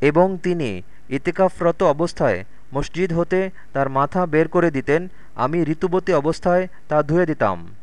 এবং তিনি ইতিকাফরত অবস্থায় মসজিদ হতে তার মাথা বের করে দিতেন, আমি ঋতুবতী অবস্থায় তা ধুয়ে দিতাম।